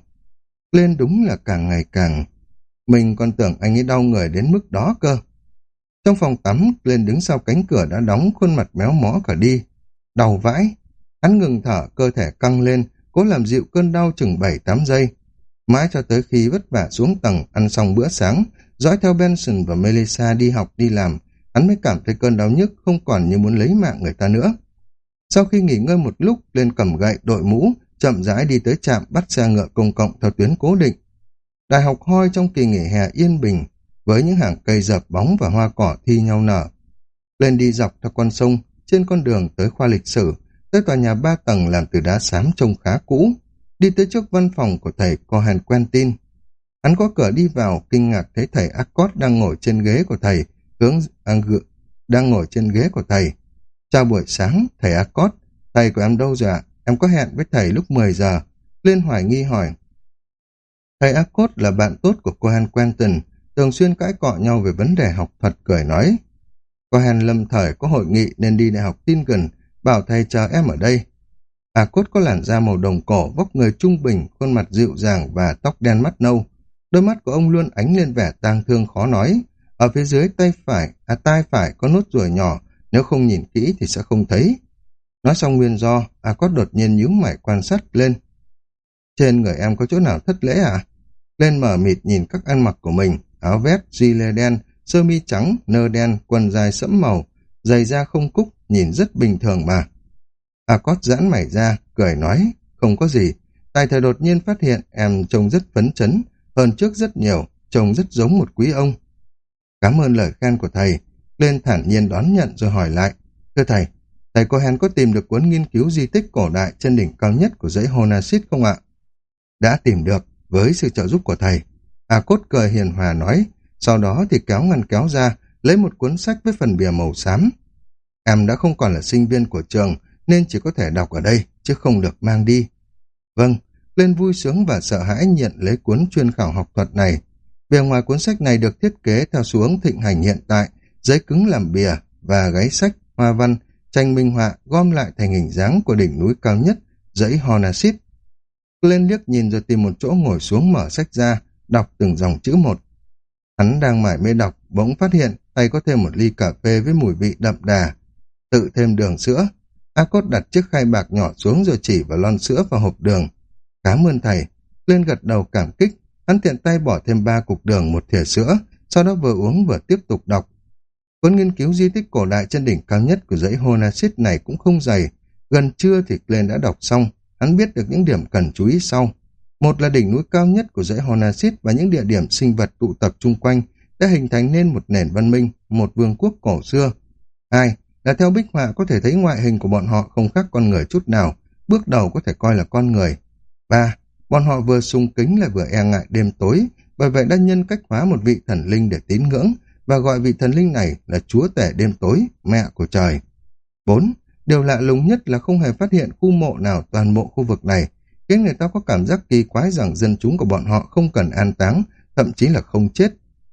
Lên đúng là càng ngày càng... Mình còn tưởng anh ấy đau người đến mức đó cơ. Trong phòng tắm, lên đứng sau cánh cửa đã đóng khuôn mặt méo mó cả đi. Đau vãi. Hắn ngừng thở, cơ thể căng lên, cố làm dịu cơn đau chừng 7-8 giây. Mãi cho tới khi vất vả xuống tầng, ăn xong bữa sáng, dõi theo Benson và Melissa đi học đi làm, hắn mới cảm thấy cơn đau nhức không còn như muốn lấy mạng người ta nữa. Sau khi nghỉ ngơi một lúc, lên cầm gậy, đội mũ, chậm rãi đi tới trạm bắt xe ngựa công cộng theo tuyến cố định. Đại học Hoi trong kỳ nghỉ hè yên bình, với những hàng cây dợp bóng và hoa cỏ thi nhau nở. Lên đi dọc theo con sông, trên con đường tới khoa lịch sử, tới tòa nhà ba tầng làm từ đá xám trông khá cũ, đi tới trước văn phòng của thầy Cohen Quentin. Hắn có cửa đi vào, kinh ngạc thấy thầy Accord đang ngồi trên ghế của thầy, hướng à, đang ngồi trên ghế của thầy. Chào buổi sáng, thầy Accord, thầy của em đâu rồi ạ? Em có hẹn với thầy lúc 10 giờ. Liên hoài nghi hỏi. Thầy Akot là bạn tốt của Cohen Quentin, thường xuyên cãi cọ nhau về vấn đề học thuật cười nói. Cohen lâm thời có hội nghị nên đi đại học tin gần, bảo thầy chờ em ở đây. Akot cốt có làn da màu đồng cổ, vóc người trung bình, khuôn mặt dịu dàng và tóc đen mắt nâu. Đôi mắt của ông luôn ánh lên vẻ tang thương khó nói. Ở phía dưới tay phải, à tai phải có nốt ruồi nhỏ, nếu không nhìn kỹ thì sẽ không thấy. Nói xong nguyên do, Akot cốt đột nhiên nhíu mày quan sát lên. Trên người em có chỗ nào thất lễ à? Lên mở mịt nhìn các ăn mặc của mình, áo vest, duy lê đen, sơ mi trắng, nơ đen, quần dài sẫm màu, giày da không cúc, nhìn rất bình thường mà. A Cót giãn mày ra, cười nói, không có gì. Tài thời đột nhiên phát hiện em trông rất phấn chấn, hơn trước rất nhiều, trông rất giống một quý ông. Cảm ơn lời khen của thầy. Lên thản nhiên đón nhận rồi hỏi lại. Thưa thầy, thầy Cohen có tìm được cuốn nghiên cứu di tích cổ đại trên đỉnh cao nhất của dãy Honasit không ạ? Đã tìm được, với sự trợ giúp của thầy. A Cốt cười hiền hòa nói, sau đó thì kéo ngăn kéo ra, lấy một cuốn sách với phần bìa màu xám. Em đã không còn là sinh viên của trường, nên chỉ có thể đọc ở đây, chứ không được mang đi. Vâng, lên vui sướng và sợ hãi nhận lấy cuốn chuyên khảo học thuật này. Bìa ngoài cuốn sách này được thiết kế theo xu hướng thịnh hành hiện tại, giấy cứng làm bìa và gáy sách, hoa văn, tranh minh họa gom lại thành hình dáng của đỉnh núi cao nhất, dãy Honasit. Lên liếc nhìn rồi tìm một chỗ ngồi xuống mở sách ra, đọc từng dòng chữ một. Hắn đang mải mê đọc, bỗng phát hiện tay có thêm một ly cà phê với mùi vị đậm đà. Tự thêm đường sữa, A Cốt đặt chiếc khay bạc nhỏ xuống rồi chỉ vào lon sữa và hộp đường. Cảm ơn thầy. Lên gật đầu cảm kích, hắn tiện tay bỏ thêm ba cục đường một thìa sữa, sau đó vừa uống vừa tiếp tục đọc. Cuốn nghiên cứu di tích cổ đại trên đỉnh cao nhất của dãy Honasit này cũng không dày. Gần trưa thì Glenn đã đọc xong, hắn biết được những điểm cần chú ý sau. Một là đỉnh núi cao nhất của dãy Honasit và những địa điểm sinh vật tụ tập chung quanh đã hình thành nên một nền văn minh, một vương quốc cổ xưa. Hai là theo bích họa có thể thấy ngoại hình của bọn họ không khác con người chút nào, bước đầu có thể coi là con người. Ba, bọn họ vừa sung kính lại vừa e ngại đêm tối, bởi vậy đã nhân cách hóa một vị thần linh để tín ngưỡng và gọi vị thần linh này là chúa tể đêm tối, mẹ của trời. Bốn, điều lạ lùng nhất là không hề phát hiện khu mộ nào toàn bộ khu vực này, khiến người ta có cảm giác kỳ quái rằng dân chúng của bọn họ không cần an táng, thậm chí là không chết.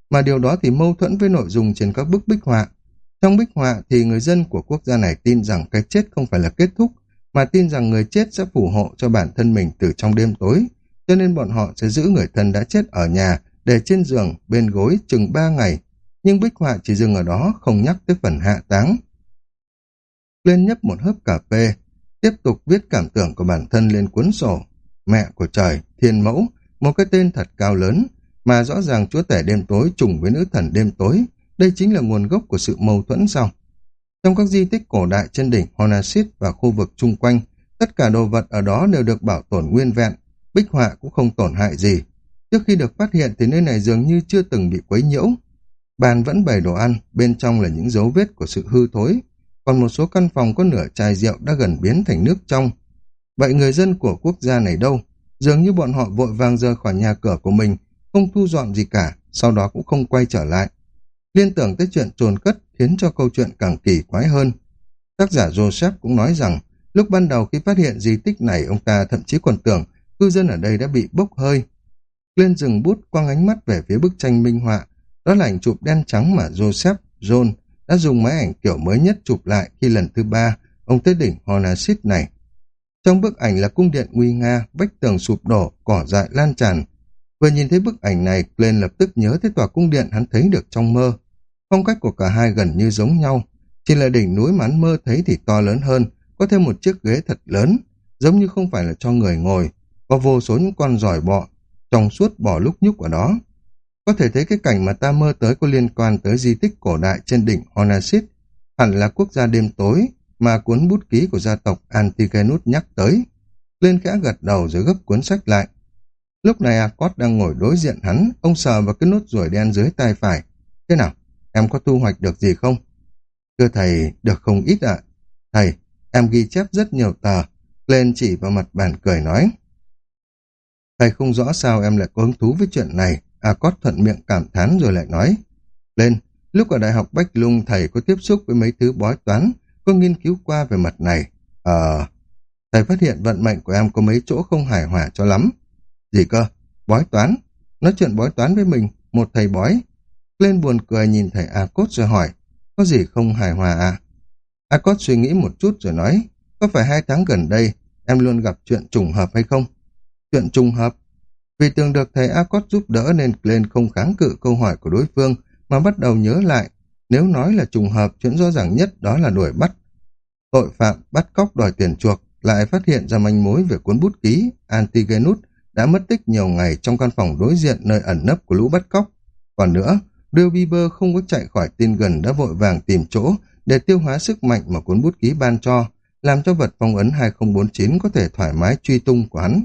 Mà điều đó thì mâu thuẫn với nội dung trên các bức bích họa, trong bích họa thì người dân của quốc gia này tin rằng cái chết không phải là kết thúc, mà tin rằng người chết sẽ phù hộ cho bản thân mình từ trong đêm tối, cho nên bọn họ sẽ giữ người thân đã chết ở nhà để trên giường, bên gối chừng ba ngày. Nhưng bích họa chỉ dừng ở đó, không nhắc tới phần hạ táng. Lên nhấp một hớp cà phê, tiếp tục viết cảm tưởng của bản thân lên cuốn sổ. Mẹ của trời, thiên mẫu, một cái tên thật cao lớn, mà rõ ràng chúa tể đêm tối trùng với nữ thần đêm tối, đây chính là nguồn gốc của sự mâu thuẫn sau. Trong các di tích cổ đại trên đỉnh Honasit và khu vực chung quanh, tất cả đồ vật ở đó đều được bảo tồn nguyên vẹn. bích họa cũng không tổn hại gì. Trước khi được phát hiện thì nơi này dường như chưa từng bị quấy nhiễu. Bàn vẫn bày đồ ăn, bên trong là những dấu vết của sự hư thối. Còn một số căn phòng có nửa chai rượu đã gần biến thành nước trong. Vậy người dân của quốc gia này đâu? Dường như bọn họ vội vàng rời khỏi nhà cửa của mình, không thu dọn gì cả, sau đó cũng không quay trở lại. Liên tưởng tới chuyện trồn cất khiến cho câu chuyện càng kỳ quái hơn. Tác giả Joseph cũng nói rằng, lúc ban đầu khi phát hiện di tích này, ông ta thậm chí còn tưởng cư dân ở đây đã bị bốc hơi. Lên dừng bút quăng ánh mắt về phía bức tranh minh họa, đó là ảnh chụp đen trắng mà Joseph John đã dùng máy ảnh kiểu mới nhất chụp lại khi lần thứ ba ông tới đỉnh Honasit này. Trong bức ảnh là cung điện nguy nga, vách tường sụp đổ, cỏ dại lan tràn. Vừa nhìn thấy bức ảnh này, Glenn lập tức nhớ tới tòa cung điện hắn thấy được trong mơ. Phong cách của cả hai gần như giống nhau, chỉ là đỉnh núi mà hắn mơ thấy thì to lớn hơn, có thêm một chiếc ghế thật lớn, giống như không phải là cho người ngồi, có vô số những con giỏi bọ, trong suốt bò lúc nhúc ở đó. Có thể thấy cái cảnh mà ta mơ tới có liên quan tới di tích cổ đại trên đỉnh Honasit, hẳn là quốc gia đêm tối mà cuốn bút ký của gia tộc Antigenus nhắc tới. Lên khẽ gật đầu rồi gấp cuốn sách lại. Lúc này Akot đang ngồi đối diện hắn, ông sờ vào cái nốt ruồi đen dưới tay phải. Thế nào, em có thu hoạch được gì không? Thưa thầy, được không ít ạ. Thầy, em ghi chép rất nhiều tờ. Lên chỉ vào mặt bàn cười nói. Thầy không rõ sao em lại có hứng thú với chuyện này. Akot thuận miệng cảm thán rồi lại nói. Lên, lúc ở Đại học Bách Lung thầy có tiếp xúc với mấy thứ bói toán, có nghiên cứu qua về mặt này. Ờ, thầy phát hiện vận mệnh của em có mấy chỗ không hài hòa cho lắm. Gì cơ? Bói toán? Nói chuyện bói toán với mình, một thầy bói. Lên buồn cười nhìn thầy A Cốt rồi hỏi, có gì không hài hòa à? A Cốt suy nghĩ một chút rồi nói, có phải hai tháng gần đây em luôn gặp chuyện trùng hợp hay không? Chuyện trùng hợp? Vì tưởng được thầy Akot giúp đỡ nên Glenn không kháng cự câu hỏi của đối phương mà bắt đầu nhớ lại. Nếu nói là trùng hợp, chuyện rõ ràng nhất đó là đuổi bắt. Tội phạm bắt cóc đòi tiền chuộc lại phát hiện ra manh mối về cuốn bút ký Antigenus đã mất tích nhiều ngày trong căn phòng đối diện nơi ẩn nấp của lũ bắt cóc. Còn nữa, Bill Bieber không có chạy khỏi tin gần đã vội vàng tìm chỗ để tiêu hóa sức mạnh mà cuốn bút ký ban cho, làm cho vật phong ấn 2049 có thể thoải mái truy tung của hắn.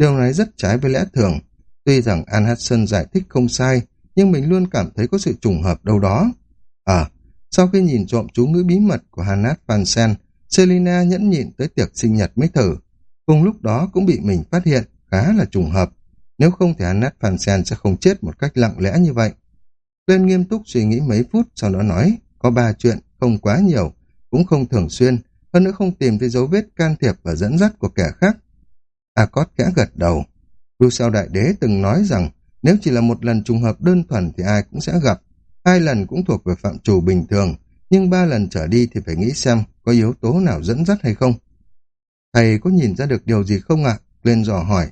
Điều này rất trái với lẽ thường. Tuy rằng An Hudson giải thích không sai, nhưng mình luôn cảm thấy có sự trùng hợp đâu đó. À, sau khi nhìn trộm chú ngữ bí mật của Hannah Van Sen, Selina nhẫn nhịn tới tiệc sinh nhật mới thử. Cùng lúc đó cũng bị mình phát hiện, khá là trùng hợp. Nếu không thì Hannah Van Sen sẽ không chết một cách lặng lẽ như vậy. Lên nghiêm túc suy nghĩ mấy phút, sau đó nói, có ba chuyện, không quá nhiều, cũng không thường xuyên, hơn nữa không tìm thấy dấu vết can thiệp và dẫn dắt của kẻ khác. Akot khẽ gật đầu. Rousseau Đại Đế từng nói rằng nếu chỉ là một lần trùng hợp đơn thuần thì ai cũng sẽ gặp. Hai lần cũng thuộc về phạm trù bình thường, nhưng ba lần trở đi thì phải nghĩ xem có yếu tố nào dẫn dắt hay không. Thầy có nhìn ra được điều gì không ạ? Lên dò hỏi.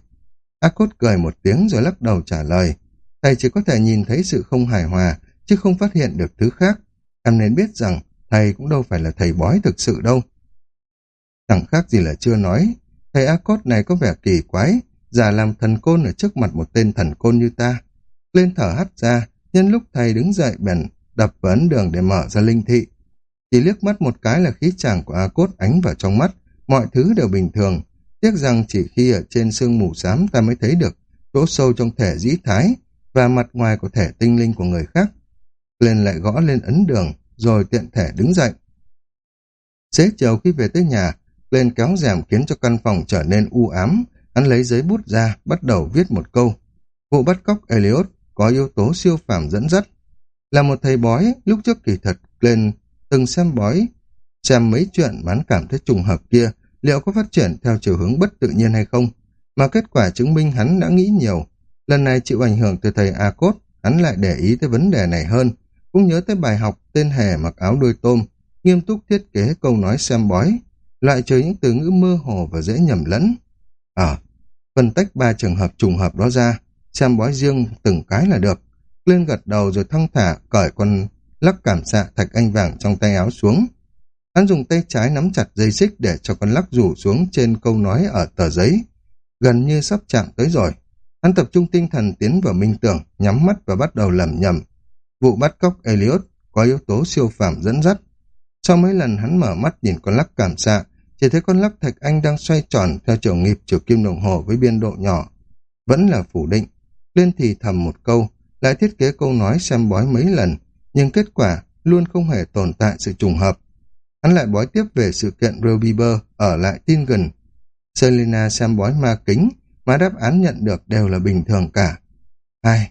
Akot cười một tiếng rồi lắc đầu trả lời. Thầy chỉ có thể nhìn thấy sự không hài hòa, chứ không phát hiện được thứ khác. Em nên biết rằng thầy cũng đâu phải là thầy bói thực sự đâu. Chẳng khác gì là chưa nói, thầy Akot này có vẻ kỳ quái, giả làm thần côn ở trước mặt một tên thần côn như ta. Lên thở hắt ra, nhân lúc thầy đứng dậy bèn đập vào ấn đường để mở ra linh thị. Chỉ liếc mắt một cái là khí chàng của Akot ánh vào trong mắt, mọi thứ đều bình thường. Tiếc rằng chỉ khi ở trên sương mù xám ta mới thấy được chỗ sâu trong thể dĩ thái và mặt ngoài của thể tinh linh của người khác. Lên lại gõ lên ấn đường, rồi tiện thể đứng dậy. Xế chiều khi về tới nhà, lên kéo rèm khiến cho căn phòng trở nên u ám, hắn lấy giấy bút ra, bắt đầu viết một câu. Vụ bắt cóc Elliot có yếu tố siêu phàm dẫn dắt. Là một thầy bói, lúc trước kỳ thật, lên từng xem bói, xem mấy chuyện mà hắn cảm thấy trùng hợp kia, liệu có phát triển theo chiều hướng bất tự nhiên hay không, mà kết quả chứng minh hắn đã nghĩ nhiều. Lần này chịu ảnh hưởng từ thầy A-Cốt, hắn lại để ý tới vấn đề này hơn, cũng nhớ tới bài học tên hề mặc áo đuôi tôm, nghiêm túc thiết kế câu nói xem bói, loại trừ những từ ngữ mơ hồ và dễ nhầm lẫn. Ờ, phân tách ba trường hợp trùng hợp đó ra, xem bói riêng từng cái là được. Lên gật đầu rồi thong thả cởi con lắc cảm xạ thạch anh vàng trong tay áo xuống. Hắn dùng tay trái nắm chặt dây xích để cho con lắc rủ xuống trên câu nói ở tờ giấy. Gần như sắp chạm tới rồi. Hắn tập trung tinh thần tiến vào minh tưởng, nhắm mắt và bắt đầu lầm nhầm. Vụ bắt cóc Elliot có yếu tố siêu phàm dẫn dắt. Sau mấy lần hắn mở mắt nhìn con lắc cảm xạ, chỉ thấy con lắc thạch anh đang xoay tròn theo chiều nghiệp chiều kim đồng hồ với biên độ nhỏ. vẫn là phủ định. Lên thì thầm một câu, lại thiết kế câu nói xem bói mấy lần, nhưng kết quả luôn không hề tồn tại sự trùng hợp. Hắn lại bói tiếp về sự kiện Robiber ở lại tin gần. Selena xem bói ma kính, mà đáp án nhận được đều là bình thường cả. Ai?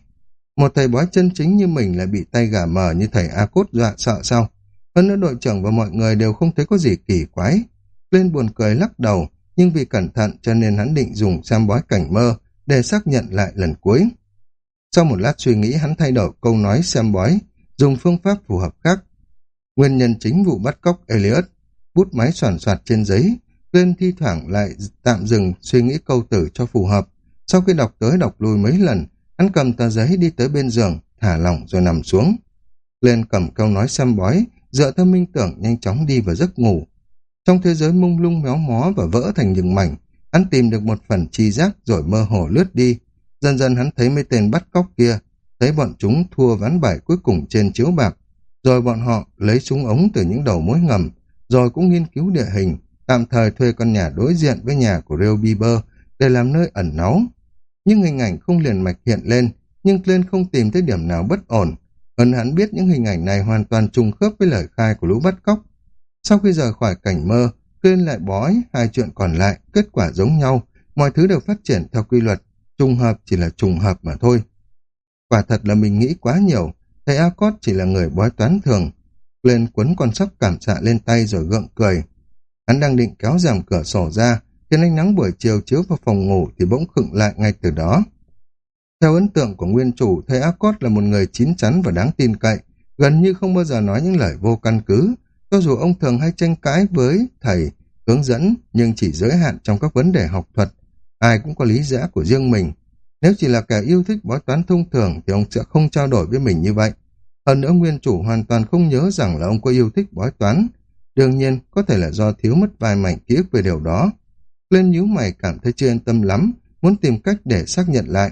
Một thầy bói chân chính như mình lại bị tay gà mờ như thầy A Cốt dọa sợ sao? Hơn nữa đội trưởng và mọi người đều không thấy có gì kỳ quái. Lên buồn cười lắc đầu, nhưng vì cẩn thận cho nên hắn định dùng xem bói cảnh mơ để xác nhận lại lần cuối. Sau một lát suy nghĩ hắn thay đổi câu nói xem bói, dùng phương pháp phù hợp khác. Nguyên nhân chính vụ bắt cóc Elliot, bút máy soàn soạt trên giấy, lên thi thoảng lại tạm dừng suy nghĩ câu tử cho phù hợp. Sau khi đọc tới đọc lui mấy lần, hắn cầm tờ giấy đi tới bên giường, thả lỏng rồi nằm xuống. Lên cầm câu nói xem bói, dựa theo minh tưởng nhanh chóng đi vào giấc ngủ. Trong thế giới mông lung méo mó và vỡ thành những mảnh, hắn tìm được một phần chi giác rồi mơ hồ lướt đi. Dần dần hắn thấy mấy tên bắt cóc kia, thấy bọn chúng thua ván bài cuối cùng trên chiếu bạc, rồi bọn họ lấy súng ống từ những đầu mối ngầm, rồi cũng nghiên cứu địa hình, tạm thời thuê con nhà đối diện với nhà của Real Bieber để làm nơi ẩn náu. Nhưng hình ảnh không liền mạch hiện lên, nhưng Glenn không tìm thấy điểm nào bất ổn. Hơn hắn biết những hình ảnh này hoàn toàn trùng khớp với lời khai của lũ bắt cóc. Sau khi rời khỏi cảnh mơ, Glenn lại bói hai chuyện còn lại, kết quả giống nhau, mọi thứ đều phát triển theo quy luật, trùng hợp chỉ là trùng hợp mà thôi. Quả thật là mình nghĩ quá nhiều, thầy Acot chỉ là người bói toán thường. Glenn quấn con sóc cảm xạ lên tay rồi gượng cười. Hắn đang định kéo rèm cửa sổ ra, khiến ánh nắng buổi chiều chiếu vào phòng ngủ thì bỗng khựng lại ngay từ đó. Theo ấn tượng của nguyên chủ, thầy Acot là một người chín chắn và đáng tin cậy, gần như không bao giờ nói những lời vô căn cứ. Cho dù ông thường hay tranh cãi với thầy, hướng dẫn, nhưng chỉ giới hạn trong các vấn đề học thuật. Ai cũng có lý lẽ của riêng mình. Nếu chỉ là kẻ yêu thích bói toán thông thường thì ông sẽ không trao đổi với mình như vậy. Hơn nữa nguyên chủ hoàn toàn không nhớ rằng là ông có yêu thích bói toán. Đương nhiên, có thể là do thiếu mất vài mảnh ký ức về điều đó. Lên nhíu mày cảm thấy chưa yên tâm lắm, muốn tìm cách để xác nhận lại.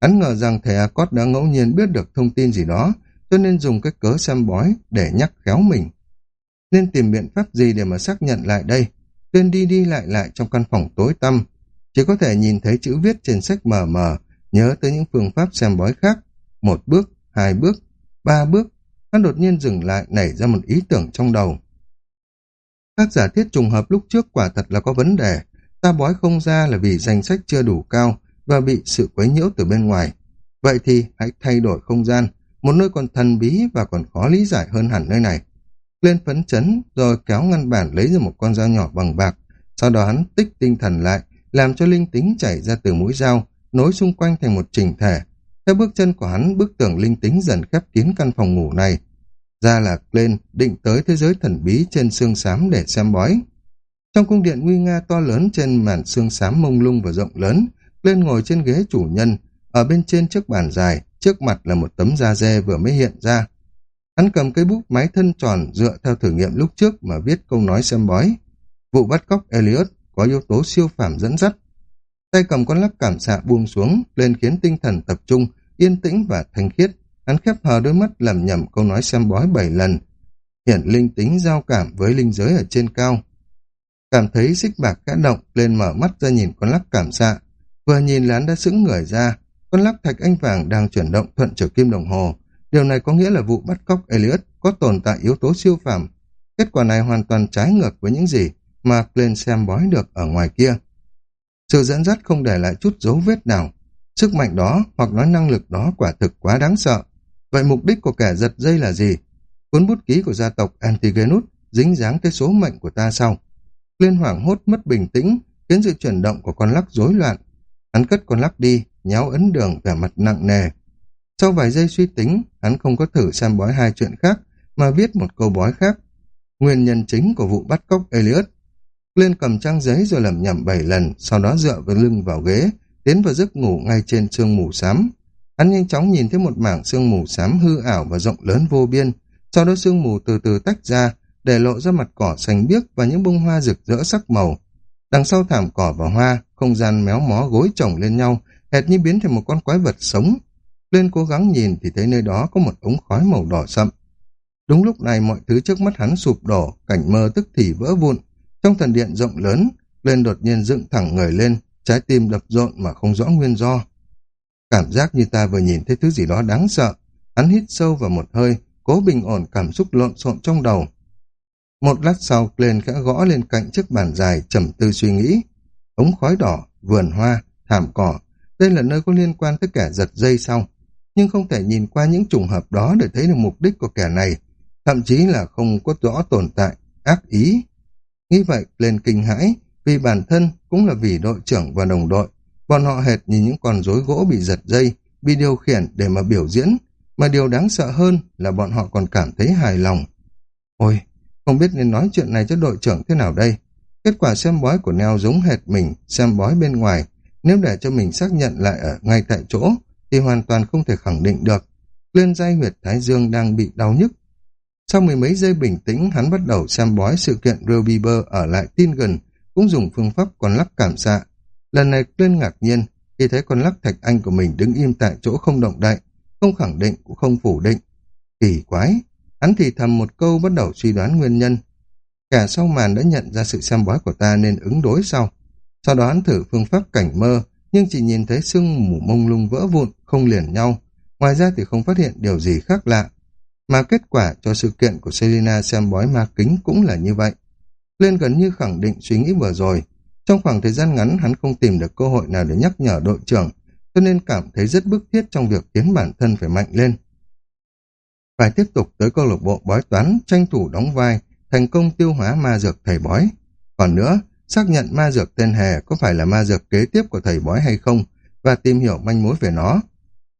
Hắn ngờ rằng thầy Acot đã ngẫu nhiên biết được thông tin gì đó, cho nên dùng cái cớ xem bói để nhắc khéo mình. Nên tìm biện pháp gì để mà xác nhận lại đây? Tuyên đi đi lại lại trong căn phòng tối tăm, chỉ có thể nhìn thấy chữ viết trên sách mờ mờ, nhớ tới những phương pháp xem bói khác. Một bước, hai bước, ba bước, hắn đột nhiên dừng lại nảy ra một ý tưởng trong đầu. Các giả thiết trùng hợp lúc trước quả thật là có vấn đề. Ta bói không ra là vì danh sách chưa đủ cao và bị sự quấy nhiễu từ bên ngoài. Vậy thì hãy thay đổi không gian, một nơi còn thần bí và còn khó lý giải hơn hẳn nơi này. Lên phấn chấn rồi kéo ngăn bản lấy ra một con dao nhỏ bằng bạc, sau đó hắn tích tinh thần lại, làm cho linh tính chảy ra từ mũi dao, nối xung quanh thành một trình thể. Theo bước chân của hắn, bức tường linh tính dần khép kín căn phòng ngủ này. Ra là lên, định tới thế giới thần bí trên xương xám để xem bói. Trong cung điện nguy nga to lớn trên màn xương xám mông lung và rộng lớn, lên ngồi trên ghế chủ nhân, ở bên trên chiếc bàn dài, trước mặt là một tấm da dê vừa mới hiện ra. Hắn cầm cây bút máy thân tròn dựa theo thử nghiệm lúc trước mà viết câu nói xem bói. Vụ bắt cóc Elliot có yếu tố siêu phàm dẫn dắt. Tay cầm con lắc cảm xạ buông xuống, lên khiến tinh thần tập trung, yên tĩnh và thanh khiết. Hắn khép hờ đôi mắt lầm nhầm câu nói xem bói bảy lần. Hiện linh tính giao cảm với linh giới ở trên cao. Cảm thấy xích bạc khẽ động, lên mở mắt ra nhìn con lắc cảm xạ. Vừa nhìn là hắn đã sững người ra, con lắc thạch anh vàng đang chuyển động thuận chiều kim đồng hồ. Điều này có nghĩa là vụ bắt cóc Elliot có tồn tại yếu tố siêu phàm. Kết quả này hoàn toàn trái ngược với những gì mà Glenn xem bói được ở ngoài kia. Sự dẫn dắt không để lại chút dấu vết nào. Sức mạnh đó hoặc nói năng lực đó quả thực quá đáng sợ. Vậy mục đích của kẻ giật dây là gì? Cuốn bút ký của gia tộc Antigenus dính dáng tới số mệnh của ta sau. Glenn hoảng hốt mất bình tĩnh, khiến sự chuyển động của con lắc rối loạn. Hắn cất con lắc đi, nhéo ấn đường vẻ mặt nặng nề. Sau vài giây suy tính, hắn không có thử xem bói hai chuyện khác, mà viết một câu bói khác. Nguyên nhân chính của vụ bắt cóc Elliot lên cầm trang giấy rồi lẩm nhẩm bảy lần, sau đó dựa với lưng vào ghế, tiến vào giấc ngủ ngay trên sương mù xám. Hắn nhanh chóng nhìn thấy một mảng sương mù xám hư ảo và rộng lớn vô biên, sau đó sương mù từ từ tách ra, để lộ ra mặt cỏ xanh biếc và những bông hoa rực rỡ sắc màu. Đằng sau thảm cỏ và hoa, không gian méo mó gối chồng lên nhau, hệt như biến thành một con quái vật sống. Lên cố gắng nhìn thì thấy nơi đó có một ống khói màu đỏ sậm. Đúng lúc này mọi thứ trước mắt hắn sụp đổ, cảnh mơ tức thì vỡ vụn, trong thần điện rộng lớn, lên đột nhiên dựng thẳng người lên, trái tim đập rộn mà không rõ nguyên do. Cảm giác như ta vừa nhìn thấy thứ gì đó đáng sợ. Hắn hít sâu vào một hơi, cố bình ổn cảm xúc lộn xộn trong đầu. Một lát sau, lên khẽ gõ lên cạnh chiếc bàn dài, trầm tư suy nghĩ. Ống khói đỏ, vườn hoa, thảm cỏ, đây là nơi có liên quan tới kẻ giật dây sau. Nhưng không thể nhìn qua những trùng hợp đó để thấy được mục đích của kẻ này, thậm chí là không có rõ tồn tại, ác ý. Nghĩ vậy, lên kinh hãi, vì bản thân cũng là vì đội trưởng và đồng đội. Bọn họ hệt như những con rối gỗ bị giật dây, bị điều khiển để mà biểu diễn, mà điều đáng sợ hơn là bọn họ còn cảm thấy hài lòng. Ôi, không biết nên nói chuyện này cho đội trưởng thế nào đây. Kết quả xem bói của Neo giống hệt mình, xem bói bên ngoài. Nếu để cho mình xác nhận lại ở ngay tại chỗ, thì hoàn toàn không thể khẳng định được. Lên dây huyệt Thái Dương đang bị đau nhức. Sau mười mấy giây bình tĩnh, hắn bắt đầu xem bói sự kiện Real Bieber ở lại tin gần, cũng dùng phương pháp con lắc cảm xạ. Lần này lên ngạc nhiên khi thấy con lắc thạch anh của mình đứng im tại chỗ không động đậy, không khẳng định cũng không phủ định. Kỳ quái, hắn thì thầm một câu bắt đầu suy đoán nguyên nhân. Cả sau màn đã nhận ra sự xem bói của ta nên ứng đối sau. Sau đó hắn thử phương pháp cảnh mơ, nhưng chỉ nhìn thấy sương mù mông lung vỡ vụn, không liền nhau. Ngoài ra thì không phát hiện điều gì khác lạ. Mà kết quả cho sự kiện của Selina xem bói ma kính cũng là như vậy. Lên gần như khẳng định suy nghĩ vừa rồi. Trong khoảng thời gian ngắn hắn không tìm được cơ hội nào để nhắc nhở đội trưởng, cho nên cảm thấy rất bức thiết trong việc khiến bản thân phải mạnh lên. Phải tiếp tục tới câu lạc bộ bói toán, tranh thủ đóng vai, thành công tiêu hóa ma dược thầy bói. Còn nữa, xác nhận ma dược tên hề có phải là ma dược kế tiếp của thầy bói hay không, và tìm hiểu manh mối về nó.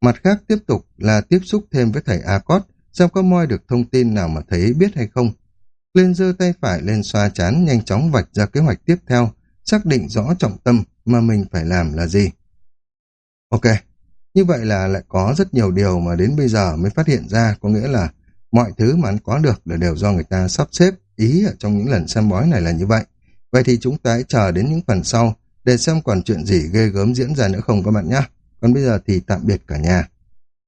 Mặt khác tiếp tục là tiếp xúc thêm với thầy A-Cốt, xem có moi được thông tin nào mà thầy ấy biết hay không. Lên giơ tay phải lên xoa chán nhanh chóng vạch ra kế hoạch tiếp theo, xác định rõ trọng tâm mà mình phải làm là gì. Ok, như vậy là lại có rất nhiều điều mà đến bây giờ mới phát hiện ra, có nghĩa là mọi thứ mà anh có được là đều do người ta sắp xếp ý ở trong những lần xem bói này là như vậy. Vậy thì chúng ta hãy chờ đến những phần sau để xem còn chuyện gì ghê gớm diễn ra nữa không các bạn nhé. Còn bây giờ thì tạm biệt cả nhà.